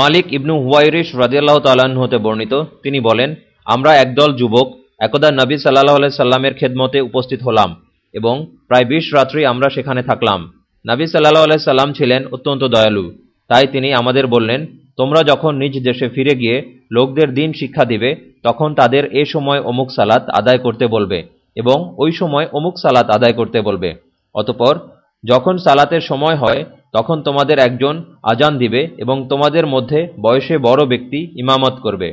মালিক ইবনু হুয়াইরিশ রাজিয়াল্লাহ তাল্লাহ্ন হতে বর্ণিত। তিনি বলেন, আমরা একদল যুবক একদা নবী সাল্লাহ আলাই সাল্লামের খেদমতে উপস্থিত হলাম এবং প্রায় বিশ রাত্রি আমরা সেখানে থাকলাম। নবী সাল্লাহ আলাই সাল্লাম ছিলেন অত্যন্ত দয়ালু। তাই তিনি আমাদের বললেন, তোমরা যখন নিজ দেশে ফিরে গিয়ে লোকদের দিন শিক্ষা দিবে, তখন তাদের এ সময় অমুক সালাত আদায় করতে বলবে এবং ওই সময় অমুক সালাত আদায় করতে বলবে। অতপর যখন সালাতের সময় হয় তখন তোমাদের একজন আজান দিবে এবং তোমাদের মধ্যে বয়সে বড় ব্যক্তি ইমামত করবে।